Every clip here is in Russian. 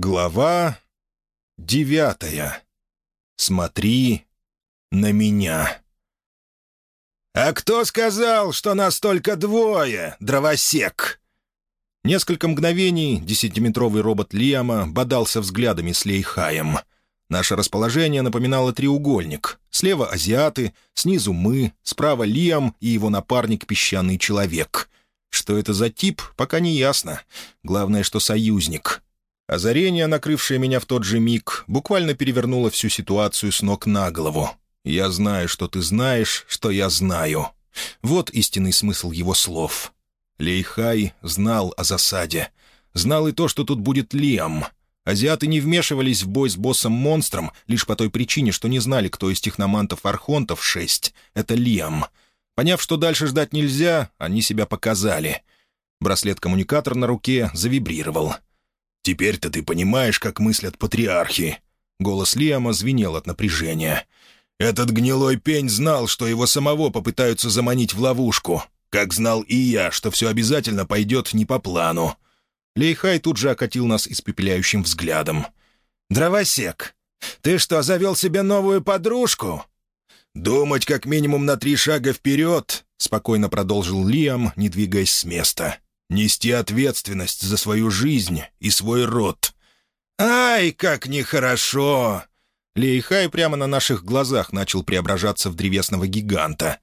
Глава девятая. Смотри на меня. «А кто сказал, что нас только двое, дровосек?» Несколько мгновений десятиметровый робот Лиама бодался взглядами с Лейхаем. Наше расположение напоминало треугольник. Слева азиаты, снизу мы, справа Лиам и его напарник Песчаный Человек. Что это за тип, пока не ясно. Главное, что союзник — Озарение, накрывшее меня в тот же миг, буквально перевернуло всю ситуацию с ног на голову. «Я знаю, что ты знаешь, что я знаю». Вот истинный смысл его слов. Лейхай знал о засаде. Знал и то, что тут будет Лиам. Азиаты не вмешивались в бой с боссом-монстром лишь по той причине, что не знали, кто из техномантов-архонтов шесть — это Лиам. Поняв, что дальше ждать нельзя, они себя показали. Браслет-коммуникатор на руке завибрировал — «Теперь-то ты понимаешь, как мыслят патриархи». Голос Лиама звенел от напряжения. «Этот гнилой пень знал, что его самого попытаются заманить в ловушку. Как знал и я, что все обязательно пойдет не по плану». Лейхай тут же окатил нас испепеляющим взглядом. «Дровосек, ты что, завел себе новую подружку?» «Думать как минимум на три шага вперед», — спокойно продолжил Лиам, не двигаясь с места нести ответственность за свою жизнь и свой род. «Ай, как нехорошо!» Лейхай прямо на наших глазах начал преображаться в древесного гиганта.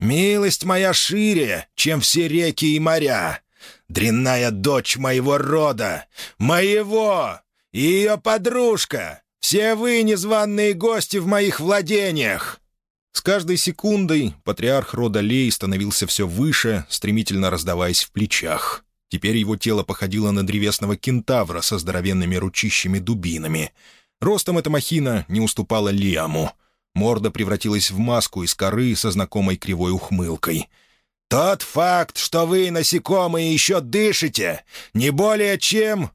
«Милость моя шире, чем все реки и моря. Дрянная дочь моего рода, моего, и ее подружка. Все вы незваные гости в моих владениях. С каждой секундой патриарх рода Лей становился все выше, стремительно раздаваясь в плечах. Теперь его тело походило на древесного кентавра со здоровенными ручищами-дубинами. Ростом эта махина не уступала Лиаму. Морда превратилась в маску из коры со знакомой кривой ухмылкой. «Тот факт, что вы, насекомые, еще дышите, не более чем...»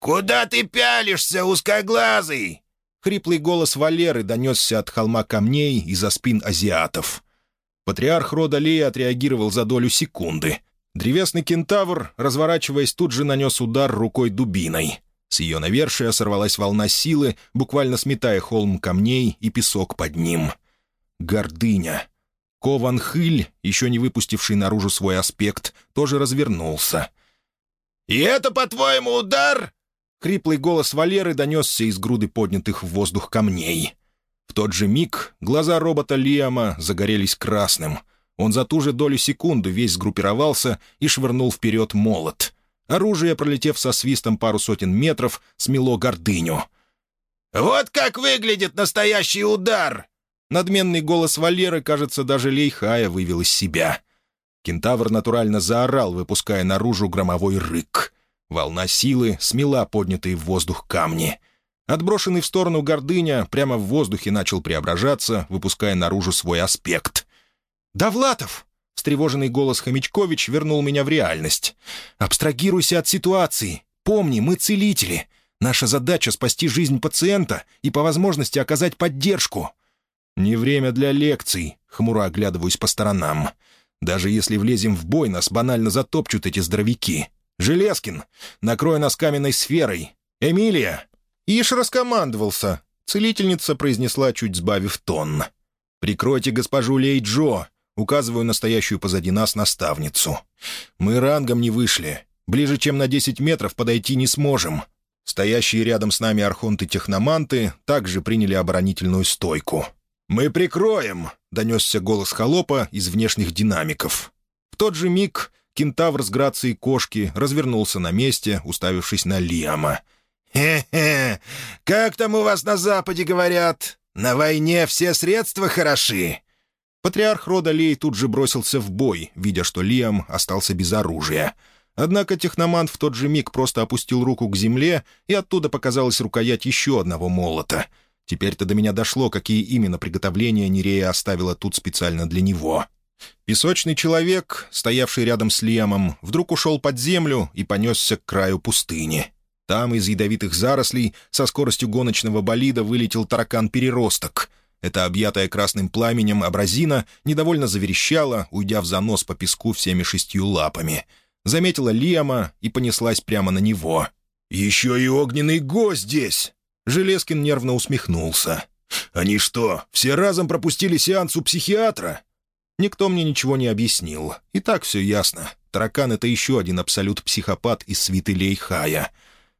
«Куда ты пялишься, узкоглазый?» Хриплый голос Валеры донесся от холма камней из-за спин азиатов. Патриарх рода Лея отреагировал за долю секунды. Древесный кентавр, разворачиваясь, тут же нанес удар рукой дубиной. С ее навершия сорвалась волна силы, буквально сметая холм камней и песок под ним. Гордыня. Кован Хыль, еще не выпустивший наружу свой аспект, тоже развернулся. «И это, по-твоему, удар?» Хриплый голос Валеры донесся из груды поднятых в воздух камней. В тот же миг глаза робота Лиама загорелись красным. Он за ту же долю секунды весь сгруппировался и швырнул вперед молот. Оружие, пролетев со свистом пару сотен метров, смело гордыню. «Вот как выглядит настоящий удар!» Надменный голос Валеры, кажется, даже Лейхая вывел из себя. Кентавр натурально заорал, выпуская наружу громовой рык. Волна силы смела поднятые в воздух камни. Отброшенный в сторону гордыня прямо в воздухе начал преображаться, выпуская наружу свой аспект. «Довлатов!» — встревоженный голос Хомячкович вернул меня в реальность. «Абстрагируйся от ситуации. Помни, мы целители. Наша задача — спасти жизнь пациента и по возможности оказать поддержку». «Не время для лекций», — хмуро оглядываюсь по сторонам. «Даже если влезем в бой, нас банально затопчут эти здоровяки. «Железкин, накрой нас каменной сферой! Эмилия!» Иш раскомандовался. Целительница произнесла, чуть сбавив тон. «Прикройте госпожу Лей Джо!» Указываю настоящую позади нас наставницу. «Мы рангом не вышли. Ближе, чем на 10 метров подойти не сможем». Стоящие рядом с нами архонты-техноманты также приняли оборонительную стойку. «Мы прикроем!» — донесся голос холопа из внешних динамиков. В тот же миг Кентавр с грацией кошки развернулся на месте, уставившись на Лиама. «Хе-хе! Как там у вас на Западе говорят? На войне все средства хороши!» Патриарх рода Лей тут же бросился в бой, видя, что Лиам остался без оружия. Однако техномант в тот же миг просто опустил руку к земле, и оттуда показалась рукоять еще одного молота. Теперь-то до меня дошло, какие именно приготовления Нерея оставила тут специально для него. Песочный человек, стоявший рядом с Лемом, вдруг ушел под землю и понесся к краю пустыни. Там из ядовитых зарослей со скоростью гоночного болида вылетел таракан-переросток. Эта объятая красным пламенем абразина недовольно заверещала, уйдя в занос по песку всеми шестью лапами. Заметила Лиама и понеслась прямо на него. Еще и огненный го здесь!» Железкин нервно усмехнулся. «Они что, все разом пропустили сеанс у психиатра?» Никто мне ничего не объяснил. И так все ясно. Таракан — это еще один абсолют-психопат из свиты Лейхая.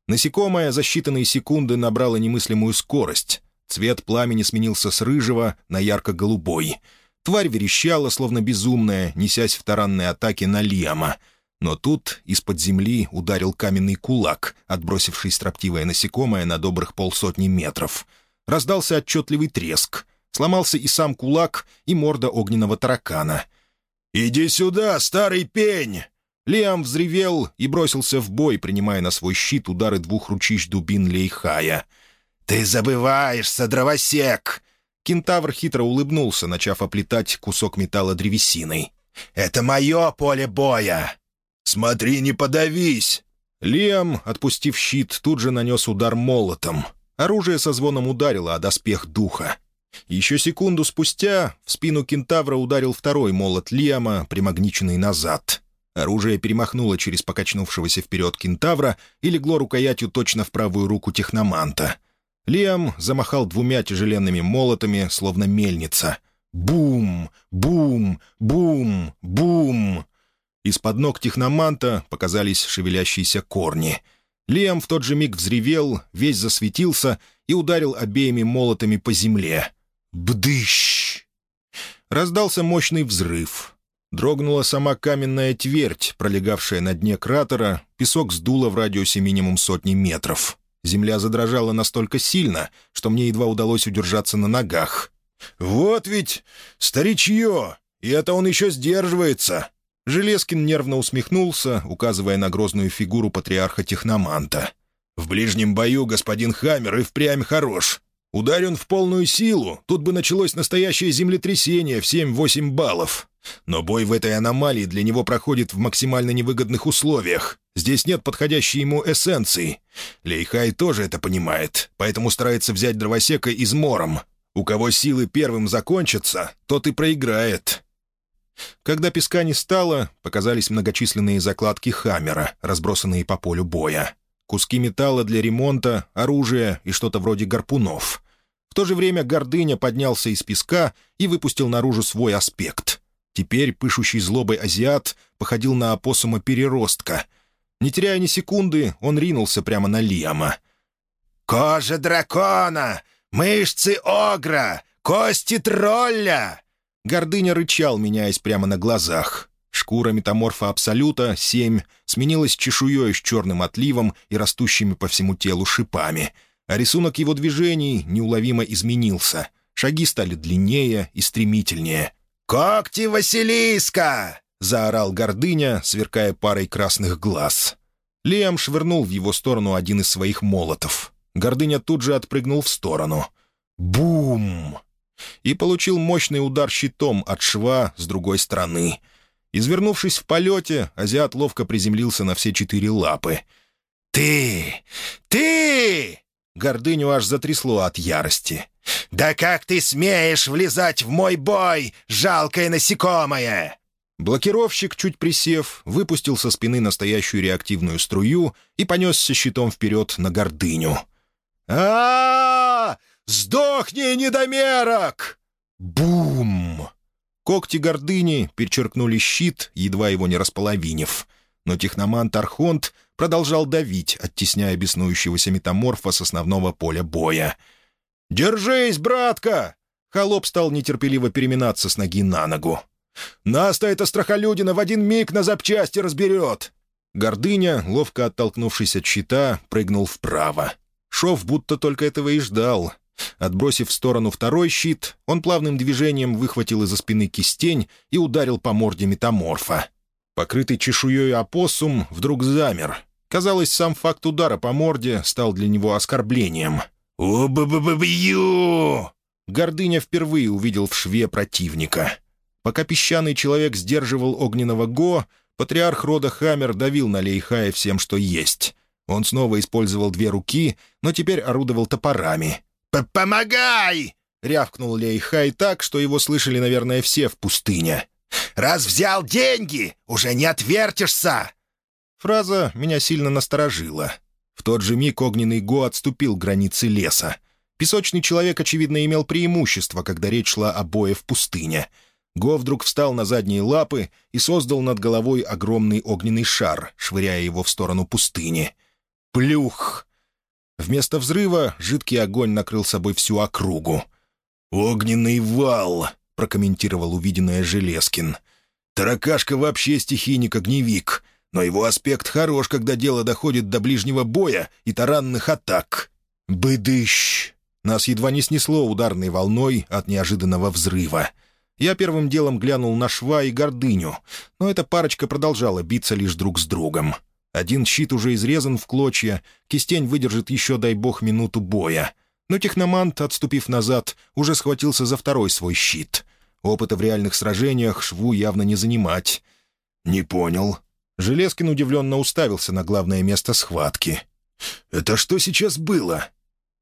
Насекомое за считанные секунды набрало немыслимую скорость. Цвет пламени сменился с рыжего на ярко-голубой. Тварь верещала, словно безумная, несясь в таранной атаке на Лиама. Но тут из-под земли ударил каменный кулак, отбросивший строптивое насекомое на добрых полсотни метров. Раздался отчетливый треск. Сломался и сам кулак, и морда огненного таракана. «Иди сюда, старый пень!» Лиам взревел и бросился в бой, принимая на свой щит удары двух ручищ дубин Лейхая. «Ты забываешься, дровосек!» Кентавр хитро улыбнулся, начав оплетать кусок металла древесиной. «Это мое поле боя!» «Смотри, не подавись!» Лиам, отпустив щит, тут же нанес удар молотом. Оружие со звоном ударило о доспех духа. Еще секунду спустя в спину кентавра ударил второй молот Лиама, примагниченный назад. Оружие перемахнуло через покачнувшегося вперед кентавра и легло рукоятью точно в правую руку техноманта. Лиам замахал двумя тяжеленными молотами, словно мельница. Бум! Бум! Бум! Бум! Из-под ног техноманта показались шевелящиеся корни. Лиам в тот же миг взревел, весь засветился и ударил обеими молотами по земле. Бдыщ! Раздался мощный взрыв. Дрогнула сама каменная твердь, пролегавшая на дне кратера, песок сдуло в радиусе минимум сотни метров. Земля задрожала настолько сильно, что мне едва удалось удержаться на ногах. «Вот ведь старичье! И это он еще сдерживается!» Железкин нервно усмехнулся, указывая на грозную фигуру патриарха Техноманта. «В ближнем бою господин Хаммер и впрямь хорош. Ударь он в полную силу, тут бы началось настоящее землетрясение в 7-8 баллов. Но бой в этой аномалии для него проходит в максимально невыгодных условиях. Здесь нет подходящей ему эссенции. Лейхай тоже это понимает, поэтому старается взять дровосека измором. У кого силы первым закончатся, тот и проиграет. Когда песка не стало, показались многочисленные закладки «Хаммера», разбросанные по полю боя. Куски металла для ремонта, оружие и что-то вроде гарпунов. В то же время гордыня поднялся из песка и выпустил наружу свой аспект. Теперь пышущий злобой азиат походил на опоссума переростка. Не теряя ни секунды, он ринулся прямо на Лиама. «Кожа дракона! Мышцы огра! Кости тролля!» Гордыня рычал, меняясь прямо на глазах. Шкура метаморфа Абсолюта, 7, сменилась чешуей с черным отливом и растущими по всему телу шипами. А рисунок его движений неуловимо изменился. Шаги стали длиннее и стремительнее. «Когти Василиска!» — заорал Гордыня, сверкая парой красных глаз. Лиам швырнул в его сторону один из своих молотов. Гордыня тут же отпрыгнул в сторону. «Бум!» И получил мощный удар щитом от шва с другой стороны. Извернувшись в полете, азиат ловко приземлился на все четыре лапы. «Ты! Ты!» Гордыню аж затрясло от ярости. «Да как ты смеешь влезать в мой бой, жалкое насекомое!» Блокировщик, чуть присев, выпустил со спины настоящую реактивную струю и понесся щитом вперед на гордыню. а, -а, -а Сдохни, недомерок!» Бум! Когти гордыни перечеркнули щит, едва его не располовинив. Но техномант Архонт продолжал давить, оттесняя беснующегося метаморфа с основного поля боя. «Держись, братка!» Холоп стал нетерпеливо переминаться с ноги на ногу. «Нас-то эта страхолюдина в один миг на запчасти разберет!» Гордыня, ловко оттолкнувшись от щита, прыгнул вправо. Шов будто только этого и ждал. Отбросив в сторону второй щит, он плавным движением выхватил из-за спины кистень и ударил по морде метаморфа. Покрытый чешуей опоссум вдруг замер. Казалось, сам факт удара по морде стал для него оскорблением. «У-б-б-б-бью!» Гордыня впервые увидел в шве противника. Пока песчаный человек сдерживал огненного Го, патриарх рода Хаммер давил на Лейхая всем, что есть. Он снова использовал две руки, но теперь орудовал топорами. «Помогай!» — рявкнул Лейхай так, что его слышали, наверное, все в пустыне. «Раз взял деньги, уже не отвертишься!» Фраза меня сильно насторожила. В тот же миг огненный Го отступил к границе леса. Песочный человек, очевидно, имел преимущество, когда речь шла о бое в пустыне. Го вдруг встал на задние лапы и создал над головой огромный огненный шар, швыряя его в сторону пустыни. Плюх! Вместо взрыва жидкий огонь накрыл собой всю округу. «Огненный вал!» — прокомментировал увиденное Железкин. «Таракашка вообще стихийник-огневик, но его аспект хорош, когда дело доходит до ближнего боя и таранных атак. Быдыщ!» Нас едва не снесло ударной волной от неожиданного взрыва. Я первым делом глянул на шва и гордыню, но эта парочка продолжала биться лишь друг с другом. Один щит уже изрезан в клочья, кистень выдержит еще, дай бог, минуту боя. Но техномант, отступив назад, уже схватился за второй свой щит. Опыта в реальных сражениях шву явно не занимать. «Не понял». Железкин удивленно уставился на главное место схватки. «Это что сейчас было?»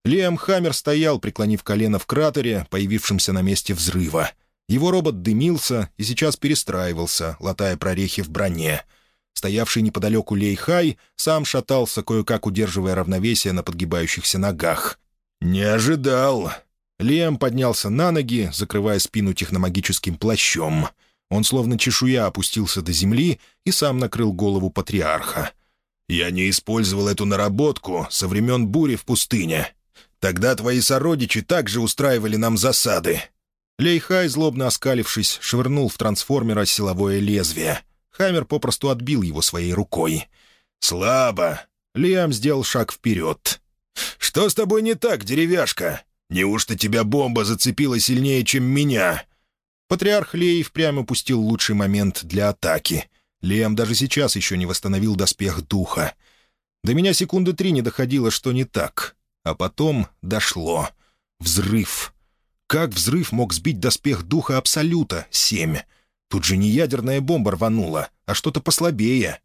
Лиам Хаммер стоял, преклонив колено в кратере, появившемся на месте взрыва. Его робот дымился и сейчас перестраивался, латая прорехи в броне. Стоявший неподалеку Лейхай сам шатался, кое-как удерживая равновесие на подгибающихся ногах. «Не ожидал!» Лиам поднялся на ноги, закрывая спину техномагическим плащом. Он словно чешуя опустился до земли и сам накрыл голову патриарха. «Я не использовал эту наработку со времен бури в пустыне. Тогда твои сородичи также устраивали нам засады. Лейхай, злобно оскалившись, швырнул в трансформера силовое лезвие. Хаммер попросту отбил его своей рукой. «Слабо!» Лиам сделал шаг вперед. «Что с тобой не так, деревяшка? Неужто тебя бомба зацепила сильнее, чем меня?» Патриарх Лей впрямь упустил лучший момент для атаки. Лиам даже сейчас еще не восстановил доспех духа. До меня секунды три не доходило, что не так. А потом дошло. Взрыв. Как взрыв мог сбить доспех духа Абсолюта, семь? Тут же не ядерная бомба рванула, а что-то послабее.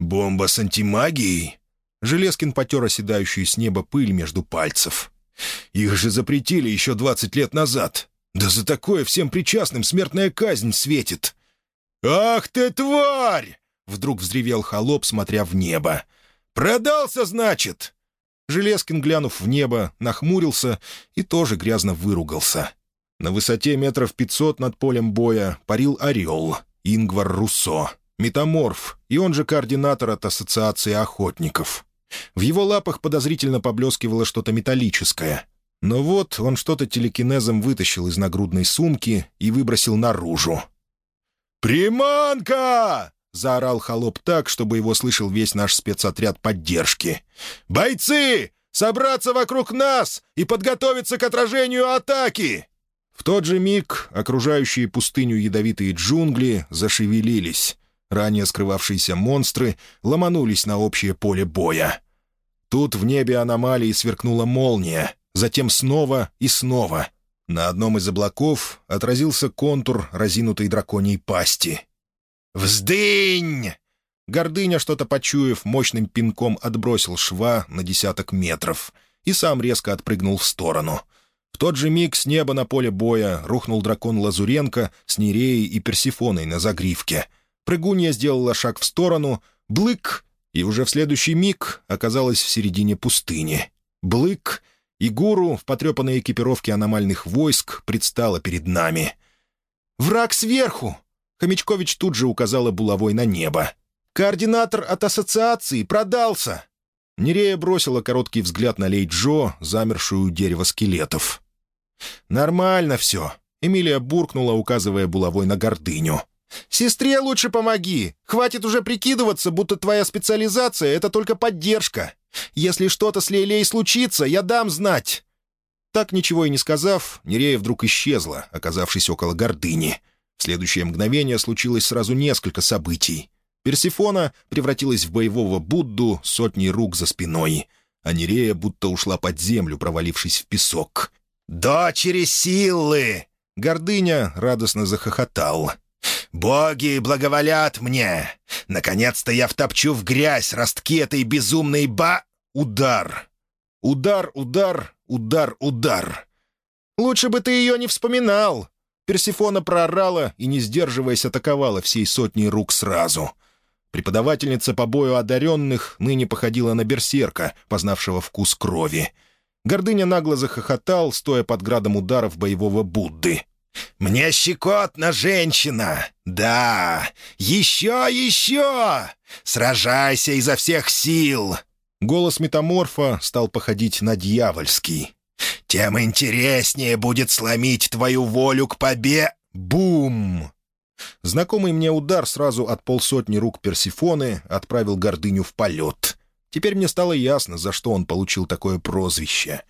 «Бомба с антимагией?» Железкин потер оседающую с неба пыль между пальцев. «Их же запретили еще двадцать лет назад. Да за такое всем причастным смертная казнь светит». «Ах ты, тварь!» — вдруг взревел холоп, смотря в небо. «Продался, значит?» Железкин, глянув в небо, нахмурился и тоже грязно выругался. На высоте метров пятьсот над полем боя парил орел, Ингвар Руссо, метаморф, и он же координатор от Ассоциации охотников. В его лапах подозрительно поблескивало что-то металлическое. Но вот он что-то телекинезом вытащил из нагрудной сумки и выбросил наружу. «Приманка!» — заорал холоп так, чтобы его слышал весь наш спецотряд поддержки. «Бойцы! Собраться вокруг нас и подготовиться к отражению атаки!» В тот же миг окружающие пустыню ядовитые джунгли зашевелились. Ранее скрывавшиеся монстры ломанулись на общее поле боя. Тут в небе аномалии сверкнула молния, затем снова и снова. На одном из облаков отразился контур разинутой драконьей пасти. «Вздынь!» Гордыня, что-то почуяв, мощным пинком отбросил шва на десяток метров и сам резко отпрыгнул в сторону. В тот же миг с неба на поле боя рухнул дракон Лазуренко с Нереей и Персифоной на загривке. Прыгунья сделала шаг в сторону, блык, и уже в следующий миг оказалась в середине пустыни. Блык, и гуру в потрепанной экипировке аномальных войск предстала перед нами. «Враг сверху!» Хомячкович тут же указала булавой на небо. «Координатор от ассоциации продался!» Нерея бросила короткий взгляд на Лей Джо, замершую у дерева скелетов. «Нормально все», — Эмилия буркнула, указывая булавой на гордыню. «Сестре лучше помоги. Хватит уже прикидываться, будто твоя специализация — это только поддержка. Если что-то с Лейлей случится, я дам знать». Так ничего и не сказав, Нерея вдруг исчезла, оказавшись около гордыни. В следующее мгновение случилось сразу несколько событий. Персифона превратилась в боевого Будду сотней рук за спиной, а Нерея будто ушла под землю, провалившись в песок. «Дочери силы!» Гордыня радостно захохотал. «Боги благоволят мне! Наконец-то я втопчу в грязь ростки этой безумной ба...» Удар! Удар, удар, удар, удар! «Лучше бы ты ее не вспоминал!» Персифона проорала и, не сдерживаясь, атаковала всей сотней рук сразу. Преподавательница по бою одаренных ныне походила на берсерка, познавшего вкус крови. Гордыня нагло захохотал, стоя под градом ударов боевого Будды. «Мне щекотно, женщина! Да! Еще, еще! Сражайся изо всех сил!» Голос метаморфа стал походить на дьявольский. «Тем интереснее будет сломить твою волю к побе...» Бум! Знакомый мне удар сразу от полсотни рук Персифоны отправил гордыню в полет. Теперь мне стало ясно, за что он получил такое прозвище.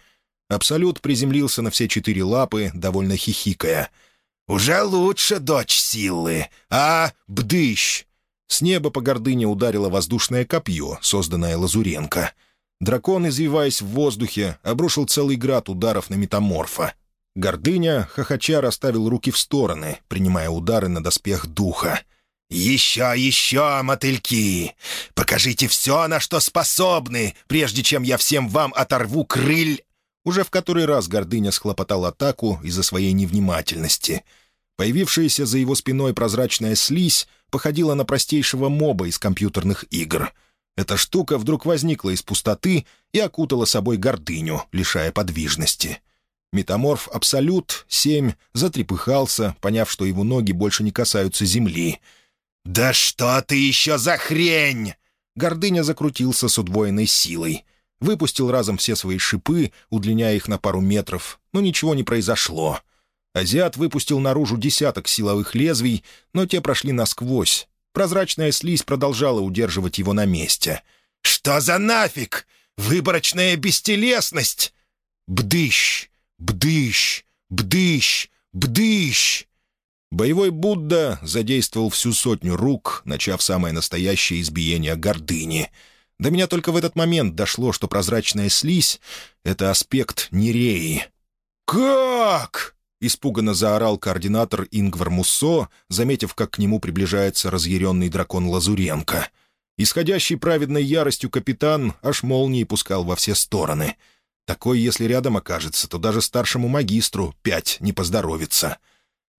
Абсолют приземлился на все четыре лапы, довольно хихикая. «Уже лучше, дочь силы! А, бдыщ!» С неба по гордыне ударило воздушное копье, созданное Лазуренко. Дракон, извиваясь в воздухе, обрушил целый град ударов на метаморфа. Гордыня, хохоча, расставил руки в стороны, принимая удары на доспех духа. «Еще, еще, мотыльки! Покажите все, на что способны, прежде чем я всем вам оторву крыль...» Уже в который раз Гордыня схлопотал атаку из-за своей невнимательности. Появившаяся за его спиной прозрачная слизь походила на простейшего моба из компьютерных игр. Эта штука вдруг возникла из пустоты и окутала собой Гордыню, лишая подвижности. Метаморф Абсолют, семь, затрепыхался, поняв, что его ноги больше не касаются земли. «Да что ты еще за хрень!» Гордыня закрутился с удвоенной силой. Выпустил разом все свои шипы, удлиняя их на пару метров, но ничего не произошло. Азиат выпустил наружу десяток силовых лезвий, но те прошли насквозь. Прозрачная слизь продолжала удерживать его на месте. «Что за нафиг? Выборочная бестелесность!» «Бдыщ! Бдыщ! Бдыщ! Бдыщ!» Боевой Будда задействовал всю сотню рук, начав самое настоящее избиение гордыни. До меня только в этот момент дошло, что прозрачная слизь — это аспект нереи. «Как?» — испуганно заорал координатор Ингвар Муссо, заметив, как к нему приближается разъяренный дракон Лазуренко. Исходящий праведной яростью капитан аж молнии пускал во все стороны — такой, если рядом окажется, то даже старшему магистру пять не поздоровится.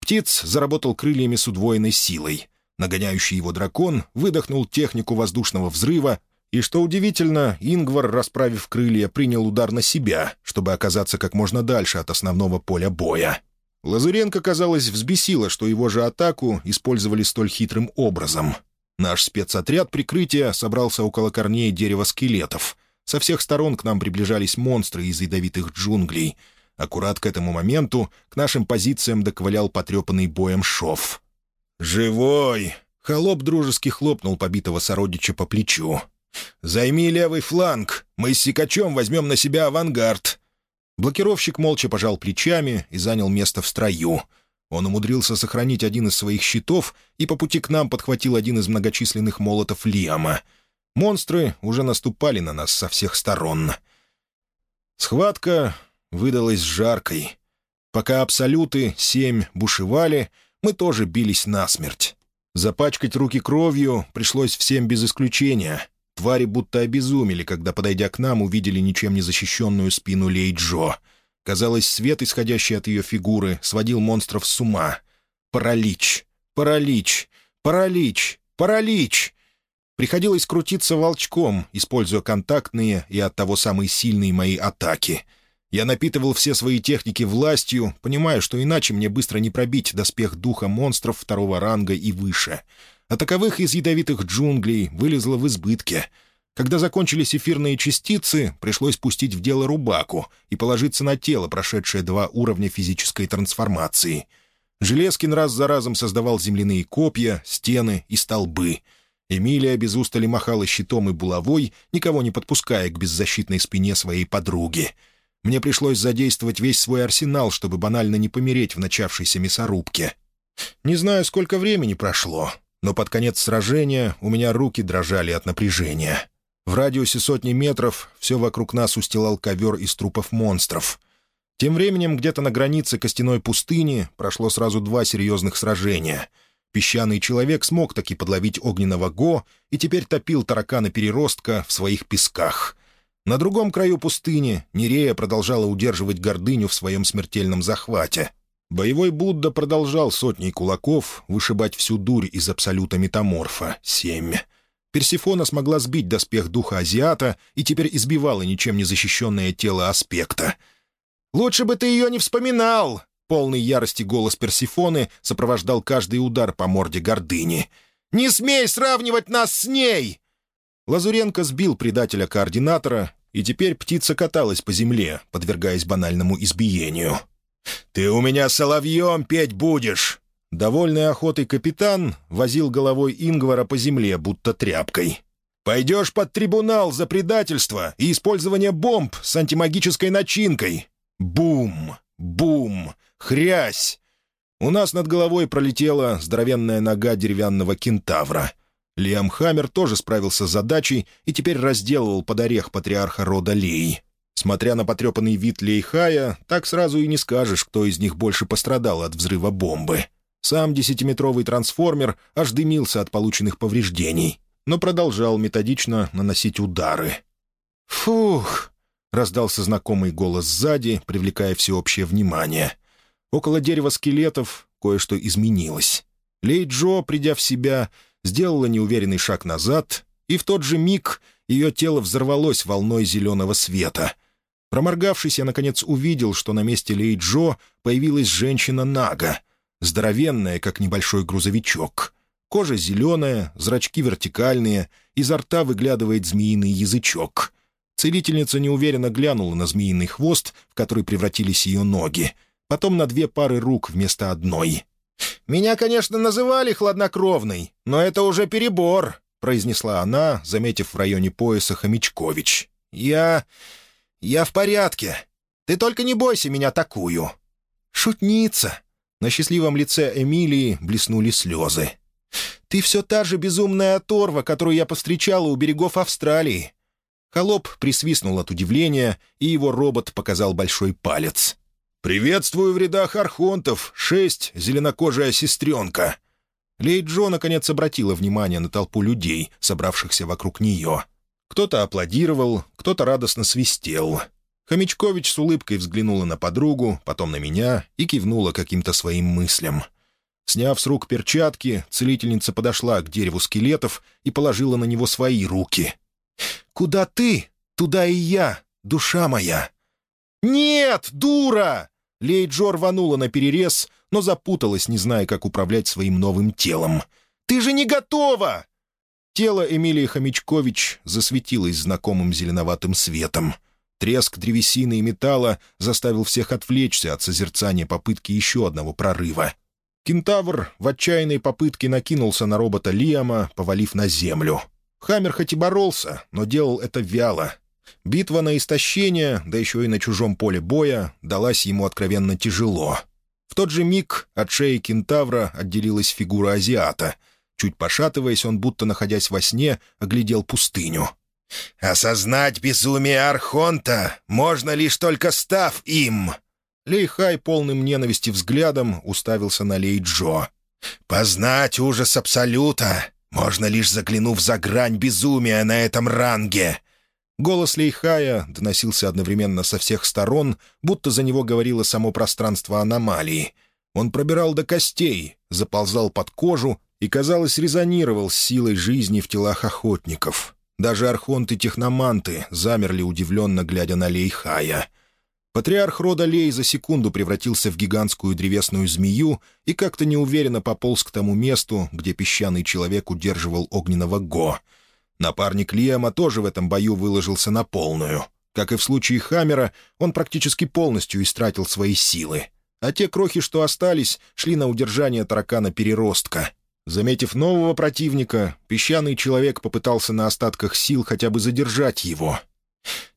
Птиц заработал крыльями с удвоенной силой. Нагоняющий его дракон выдохнул технику воздушного взрыва, и, что удивительно, Ингвар, расправив крылья, принял удар на себя, чтобы оказаться как можно дальше от основного поля боя. Лазуренко, казалось, взбесило, что его же атаку использовали столь хитрым образом. Наш спецотряд прикрытия собрался около корней дерева скелетов — со всех сторон к нам приближались монстры из ядовитых джунглей. Аккурат к этому моменту к нашим позициям доковылял потрепанный боем шов. «Живой!» — холоп дружески хлопнул побитого сородича по плечу. «Займи левый фланг, мы с Сикачем возьмем на себя авангард». Блокировщик молча пожал плечами и занял место в строю. Он умудрился сохранить один из своих щитов и по пути к нам подхватил один из многочисленных молотов Лиама — Монстры уже наступали на нас со всех сторон. Схватка выдалась жаркой. Пока абсолюты семь бушевали, мы тоже бились насмерть. Запачкать руки кровью пришлось всем без исключения. Твари будто обезумели, когда, подойдя к нам, увидели ничем не защищенную спину Лей-Джо. Казалось, свет, исходящий от ее фигуры, сводил монстров с ума. Паралич, паралич, паралич, паралич! Приходилось крутиться волчком, используя контактные и оттого самые сильные мои атаки. Я напитывал все свои техники властью, понимая, что иначе мне быстро не пробить доспех духа монстров второго ранга и выше. А таковых из ядовитых джунглей вылезло в избытке. Когда закончились эфирные частицы, пришлось пустить в дело рубаку и положиться на тело, прошедшее два уровня физической трансформации. Железкин раз за разом создавал земляные копья, стены и столбы — Эмилия без устали махала щитом и булавой, никого не подпуская к беззащитной спине своей подруги. Мне пришлось задействовать весь свой арсенал, чтобы банально не помереть в начавшейся мясорубке. Не знаю, сколько времени прошло, но под конец сражения у меня руки дрожали от напряжения. В радиусе сотни метров все вокруг нас устилал ковер из трупов монстров. Тем временем где-то на границе костяной пустыни прошло сразу два серьезных сражения — Песчаный человек смог таки подловить огненного Го и теперь топил таракана-переростка в своих песках. На другом краю пустыни Нерея продолжала удерживать гордыню в своем смертельном захвате. Боевой Будда продолжал сотней кулаков вышибать всю дурь из абсолюта метаморфа — семь. Персифона смогла сбить доспех духа азиата и теперь избивала ничем не защищенное тело аспекта. «Лучше бы ты ее не вспоминал!» Полный ярости голос Персифоны сопровождал каждый удар по морде гордыни. «Не смей сравнивать нас с ней!» Лазуренко сбил предателя-координатора, и теперь птица каталась по земле, подвергаясь банальному избиению. «Ты у меня соловьем петь будешь!» Довольный охотой капитан возил головой Ингвара по земле, будто тряпкой. «Пойдешь под трибунал за предательство и использование бомб с антимагической начинкой!» Бум! Бум! Хрясь! У нас над головой пролетела здоровенная нога деревянного кентавра. Лиам Хаммер тоже справился с задачей и теперь разделывал под орех патриарха рода Лей. Смотря на потрепанный вид Лейхая, так сразу и не скажешь, кто из них больше пострадал от взрыва бомбы. Сам десятиметровый трансформер аж дымился от полученных повреждений, но продолжал методично наносить удары. «Фух!» — раздался знакомый голос сзади, привлекая всеобщее внимание. Около дерева скелетов кое-что изменилось. Лей Джо, придя в себя, сделала неуверенный шаг назад, и в тот же миг ее тело взорвалось волной зеленого света. Проморгавшись, я, наконец, увидел, что на месте Лей Джо появилась женщина-нага, здоровенная, как небольшой грузовичок. Кожа зеленая, зрачки вертикальные, изо рта выглядывает змеиный язычок. Целительница неуверенно глянула на змеиный хвост, в который превратились ее ноги, потом на две пары рук вместо одной. «Меня, конечно, называли хладнокровной, но это уже перебор», — произнесла она, заметив в районе пояса Хомячкович. «Я... я в порядке. Ты только не бойся меня такую». «Шутница», на счастливом лице Эмилии блеснули слезы. «Ты все та же безумная оторва, которую я повстречала у берегов Австралии». Холоп присвистнул от удивления, и его робот показал большой палец. «Приветствую в рядах архонтов, шесть, зеленокожая сестренка». Лей Джо наконец обратила внимание на толпу людей, собравшихся вокруг нее. Кто-то аплодировал, кто-то радостно свистел. Хомячкович с улыбкой взглянула на подругу, потом на меня и кивнула каким-то своим мыслям. Сняв с рук перчатки, целительница подошла к дереву скелетов и положила на него свои руки. «Куда ты? Туда и я, душа моя!» «Нет, дура!» Лейджо рванула на перерез, но запуталась, не зная, как управлять своим новым телом. «Ты же не готова!» Тело Эмилии Хомячкович засветилось знакомым зеленоватым светом — Треск древесины и металла заставил всех отвлечься от созерцания попытки еще одного прорыва. Кентавр в отчаянной попытке накинулся на робота Лиама, повалив на землю. Хаммер хоть и боролся, но делал это вяло. Битва на истощение, да еще и на чужом поле боя, далась ему откровенно тяжело. В тот же миг от шеи кентавра отделилась фигура азиата. Чуть пошатываясь, он, будто находясь во сне, оглядел пустыню. «Осознать безумие Архонта можно лишь только став им!» Лейхай полным ненависти взглядом уставился на Лей Джо. «Познать ужас Абсолюта можно лишь заглянув за грань безумия на этом ранге!» Голос Лейхая доносился одновременно со всех сторон, будто за него говорило само пространство аномалии. Он пробирал до костей, заползал под кожу и, казалось, резонировал с силой жизни в телах охотников. Даже архонты-техноманты замерли удивленно, глядя на Лейхая. Патриарх рода Лей за секунду превратился в гигантскую древесную змею и как-то неуверенно пополз к тому месту, где песчаный человек удерживал огненного Го. Напарник Лиама тоже в этом бою выложился на полную. Как и в случае Хаммера, он практически полностью истратил свои силы. А те крохи, что остались, шли на удержание таракана-переростка — Заметив нового противника, песчаный человек попытался на остатках сил хотя бы задержать его.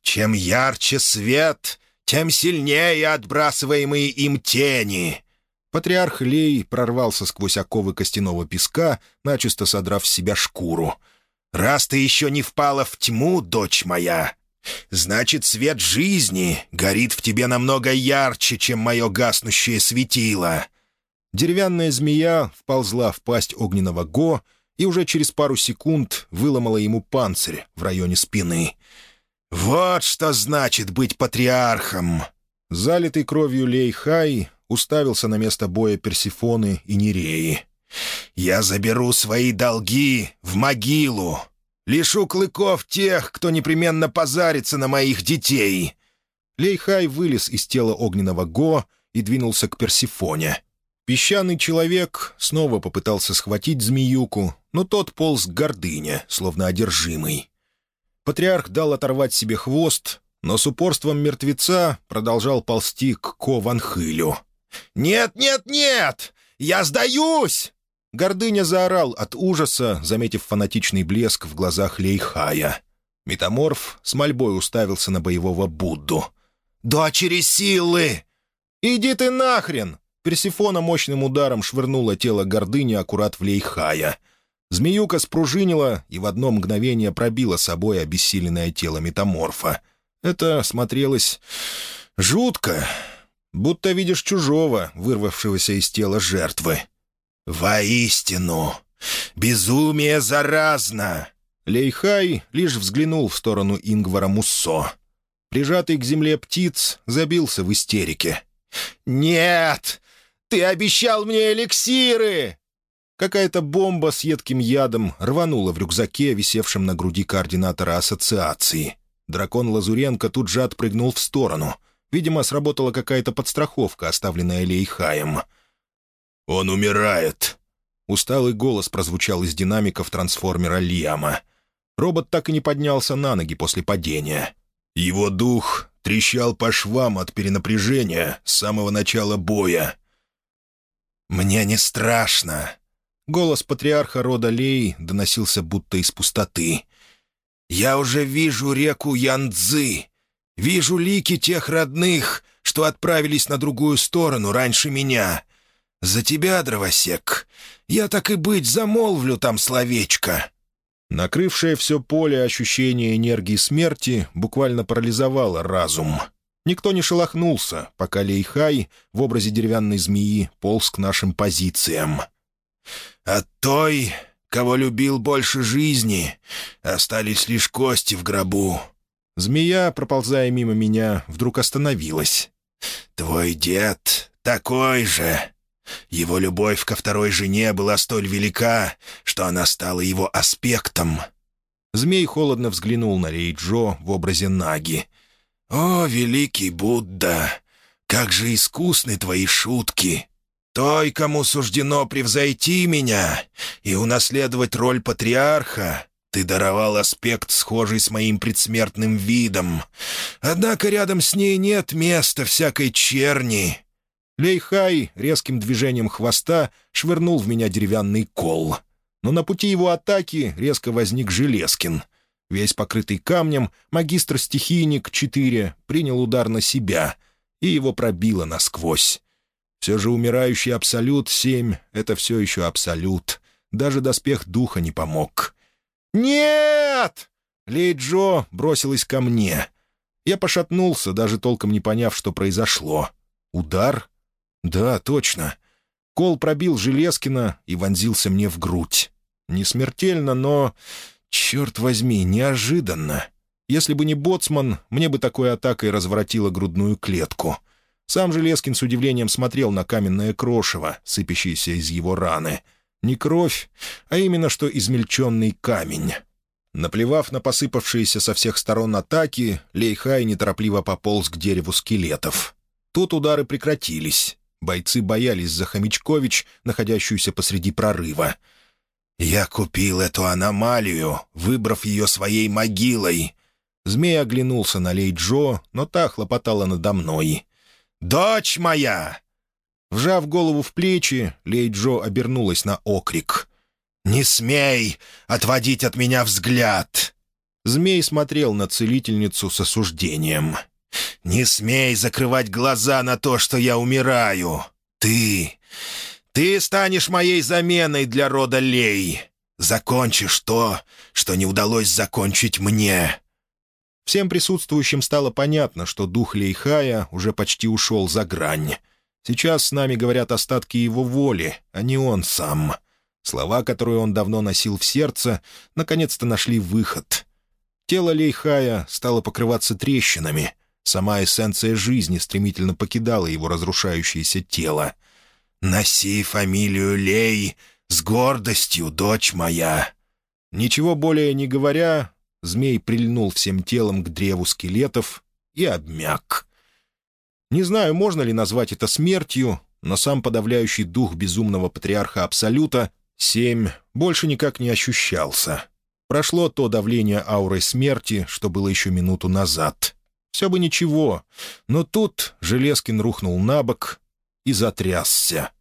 «Чем ярче свет, тем сильнее отбрасываемые им тени!» Патриарх Лей прорвался сквозь оковы костяного песка, начисто содрав с себя шкуру. «Раз ты еще не впала в тьму, дочь моя, значит, свет жизни горит в тебе намного ярче, чем мое гаснущее светило. Деревянная змея вползла в пасть огненного Го и уже через пару секунд выломала ему панцирь в районе спины. «Вот что значит быть патриархом!» Залитый кровью Лейхай уставился на место боя Персифоны и Нереи. «Я заберу свои долги в могилу. Лишу клыков тех, кто непременно позарится на моих детей!» Лейхай вылез из тела огненного Го и двинулся к Персифоне. Песчаный человек снова попытался схватить змеюку, но тот полз к гордыне, словно одержимый. Патриарх дал оторвать себе хвост, но с упорством мертвеца продолжал ползти к Ко Ванхылю. «Нет, нет, нет! Я сдаюсь!» Гордыня заорал от ужаса, заметив фанатичный блеск в глазах Лейхая. Метаморф с мольбой уставился на боевого Будду. «Дочери силы!» «Иди ты нахрен!» Персифона мощным ударом швырнула тело гордыни аккурат в Лейхая. Змеюка спружинила и в одно мгновение пробила собой обессиленное тело метаморфа. Это смотрелось жутко, будто видишь чужого, вырвавшегося из тела жертвы. «Воистину! Безумие заразно!» Лейхай лишь взглянул в сторону Ингвара Муссо. Прижатый к земле птиц забился в истерике. «Нет! Ты обещал мне эликсиры!» Какая-то бомба с едким ядом рванула в рюкзаке, висевшем на груди координатора ассоциации. Дракон Лазуренко тут же отпрыгнул в сторону. Видимо, сработала какая-то подстраховка, оставленная Лейхаем. «Он умирает!» Усталый голос прозвучал из динамиков трансформера Лиама. Робот так и не поднялся на ноги после падения. «Его дух трещал по швам от перенапряжения с самого начала боя». «Мне не страшно!» Голос патриарха рода Лей доносился будто из пустоты. «Я уже вижу реку Янцзы. Вижу лики тех родных, что отправились на другую сторону раньше меня. «За тебя, дровосек! Я так и быть замолвлю там словечко!» Накрывшее все поле ощущение энергии смерти буквально парализовало разум. Никто не шелохнулся, пока Лейхай в образе деревянной змеи полз к нашим позициям. «От той, кого любил больше жизни, остались лишь кости в гробу». Змея, проползая мимо меня, вдруг остановилась. «Твой дед такой же. Его любовь ко второй жене была столь велика, что она стала его аспектом. Змей холодно взглянул на Рейджо в образе Наги. «О, великий Будда! Как же искусны твои шутки! Той, кому суждено превзойти меня и унаследовать роль патриарха, ты даровал аспект, схожий с моим предсмертным видом. Однако рядом с ней нет места всякой черни, Лейхай резким движением хвоста швырнул в меня деревянный кол. Но на пути его атаки резко возник Железкин. Весь покрытый камнем, магистр-стихийник 4 принял удар на себя, и его пробило насквозь. Все же умирающий Абсолют 7 — это все еще Абсолют. Даже доспех духа не помог. «Нет!» Лейджо бросилась ко мне. Я пошатнулся, даже толком не поняв, что произошло. Удар? «Да, точно». Кол пробил Железкина и вонзился мне в грудь. Не смертельно, но... Черт возьми, неожиданно. Если бы не боцман, мне бы такой атакой разворотило грудную клетку. Сам Железкин с удивлением смотрел на каменное крошево, сыпящееся из его раны. Не кровь, а именно что измельченный камень. Наплевав на посыпавшиеся со всех сторон атаки, Лейхай неторопливо пополз к дереву скелетов. Тут удары прекратились. Бойцы боялись за Хомячкович, находящуюся посреди прорыва. «Я купил эту аномалию, выбрав ее своей могилой». Змей оглянулся на Лей-Джо, но та хлопотала надо мной. «Дочь моя!» Вжав голову в плечи, Лей-Джо обернулась на окрик. «Не смей отводить от меня взгляд!» Змей смотрел на целительницу с осуждением. «Не смей закрывать глаза на то, что я умираю. Ты... ты станешь моей заменой для рода Лей. Закончишь то, что не удалось закончить мне». Всем присутствующим стало понятно, что дух Лейхая уже почти ушел за грань. Сейчас с нами говорят остатки его воли, а не он сам. Слова, которые он давно носил в сердце, наконец-то нашли выход. Тело Лейхая стало покрываться трещинами, Сама эссенция жизни стремительно покидала его разрушающееся тело. «Носи фамилию Лей с гордостью, дочь моя!» Ничего более не говоря, змей прильнул всем телом к древу скелетов и обмяк. Не знаю, можно ли назвать это смертью, но сам подавляющий дух безумного патриарха Абсолюта, семь, больше никак не ощущался. Прошло то давление аурой смерти, что было еще минуту назад. Все бы ничего, но тут Железкин рухнул на бок и затрясся.